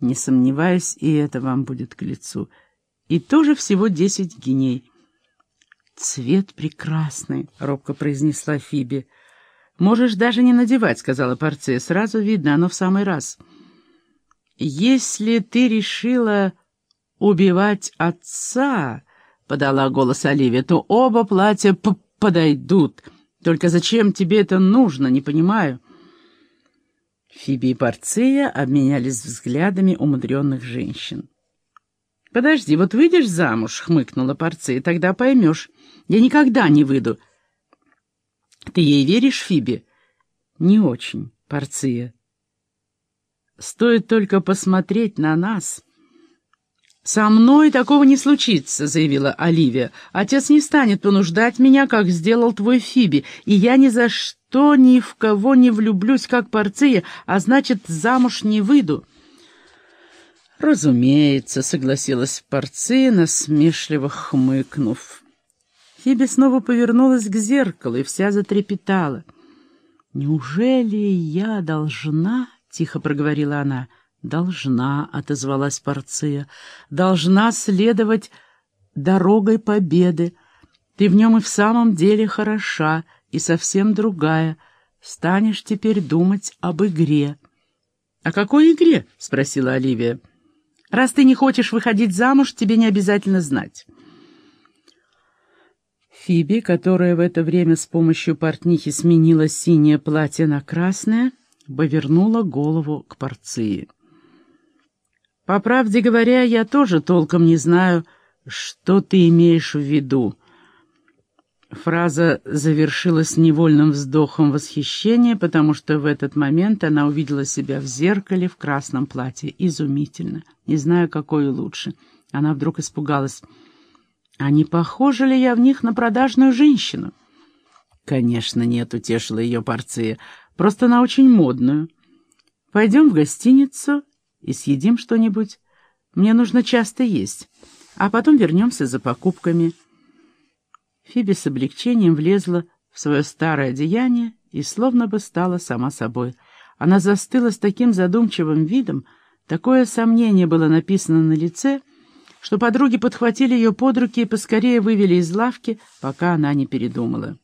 Не сомневаюсь, и это вам будет к лицу. И тоже всего десять геней. «Цвет прекрасный», — робко произнесла Фиби. «Можешь даже не надевать», — сказала Порция. «Сразу видно, оно в самый раз». «Если ты решила убивать отца», — подала голос Оливия, — «то оба платья подойдут. Только зачем тебе это нужно, не понимаю». Фиби и Порция обменялись взглядами умудренных женщин. «Подожди, вот выйдешь замуж?» — хмыкнула Порция. «Тогда поймешь. Я никогда не выйду». «Ты ей веришь, Фиби?» «Не очень, Порция. Стоит только посмотреть на нас». «Со мной такого не случится», — заявила Оливия. «Отец не станет понуждать меня, как сделал твой Фиби, и я ни за что ни в кого не влюблюсь, как Порция, а значит, замуж не выйду». «Разумеется», — согласилась Порция, насмешливо хмыкнув. Фиби снова повернулась к зеркалу и вся затрепетала. «Неужели я должна?» — тихо проговорила она. «Должна», — отозвалась Порция, — «должна следовать дорогой победы. Ты в нем и в самом деле хороша, и совсем другая. Станешь теперь думать об игре». «О какой игре?» — спросила Оливия. «Раз ты не хочешь выходить замуж, тебе не обязательно знать». Фиби, которая в это время с помощью портнихи сменила синее платье на красное, повернула голову к Порции. По правде говоря, я тоже толком не знаю, что ты имеешь в виду. Фраза завершилась невольным вздохом восхищения, потому что в этот момент она увидела себя в зеркале в красном платье. Изумительно. Не знаю, какое лучше. Она вдруг испугалась. А не похожа ли я в них на продажную женщину? Конечно, нет, утешила ее Порция. Просто она очень модную. Пойдем в гостиницу и съедим что-нибудь. Мне нужно часто есть, а потом вернемся за покупками». Фиби с облегчением влезла в свое старое одеяние и словно бы стала сама собой. Она застыла с таким задумчивым видом, такое сомнение было написано на лице, что подруги подхватили ее под руки и поскорее вывели из лавки, пока она не передумала.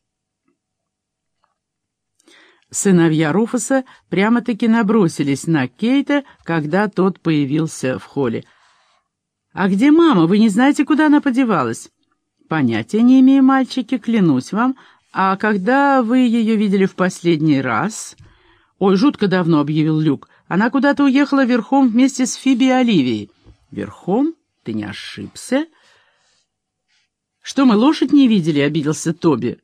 Сыновья Руфуса прямо-таки набросились на Кейта, когда тот появился в холле. «А где мама? Вы не знаете, куда она подевалась?» «Понятия не имею, мальчики, клянусь вам. А когда вы ее видели в последний раз?» «Ой, жутко давно», — объявил Люк. «Она куда-то уехала верхом вместе с Фиби и Оливией». «Верхом? Ты не ошибся?» «Что, мы лошадь не видели?» — обиделся Тоби.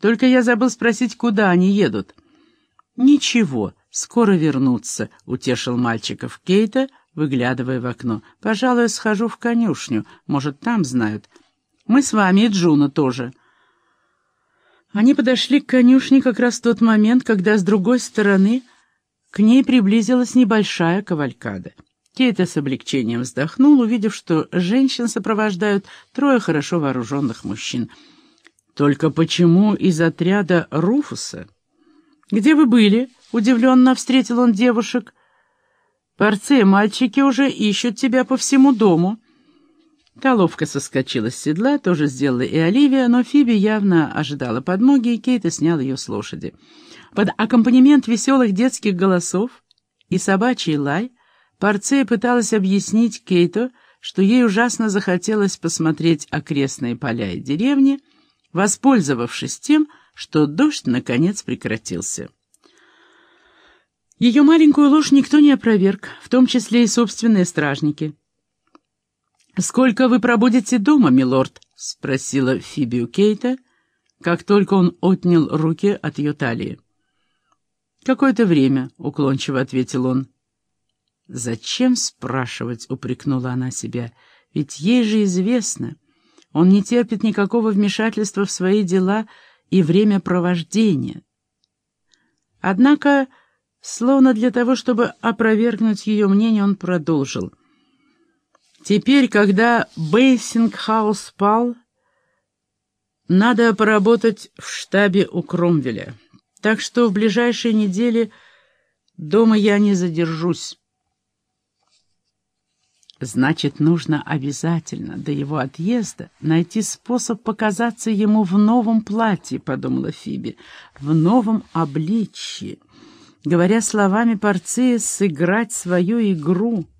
«Только я забыл спросить, куда они едут». «Ничего, скоро вернутся», — утешил мальчиков Кейта, выглядывая в окно. «Пожалуй, схожу в конюшню. Может, там знают. Мы с вами и Джуна тоже». Они подошли к конюшне как раз в тот момент, когда с другой стороны к ней приблизилась небольшая кавалькада. Кейта с облегчением вздохнул, увидев, что женщин сопровождают трое хорошо вооруженных мужчин. Только почему из отряда Руфуса? «Где вы были?» — удивленно встретил он девушек. «Порция, мальчики уже ищут тебя по всему дому». Та ловко соскочила с седла, тоже сделала и Оливия, но Фиби явно ожидала подмоги, и Кейта снял ее с лошади. Под аккомпанемент веселых детских голосов и собачий лай Порция пыталась объяснить Кейту, что ей ужасно захотелось посмотреть окрестные поля и деревни, воспользовавшись тем, что дождь, наконец, прекратился. Ее маленькую ложь никто не опроверг, в том числе и собственные стражники. «Сколько вы пробудете дома, милорд?» — спросила Фиби у Кейта, как только он отнял руки от ее талии. «Какое-то время», — уклончиво ответил он. «Зачем спрашивать?» — упрекнула она себя. «Ведь ей же известно. Он не терпит никакого вмешательства в свои дела и времяпровождения. Однако, словно для того, чтобы опровергнуть ее мнение, он продолжил. «Теперь, когда Бейсингхаус пал, надо поработать в штабе у Кромвеля, так что в ближайшие недели дома я не задержусь». Значит, нужно обязательно до его отъезда найти способ показаться ему в новом платье, подумала Фиби, в новом обличье. Говоря словами Порция, сыграть свою игру —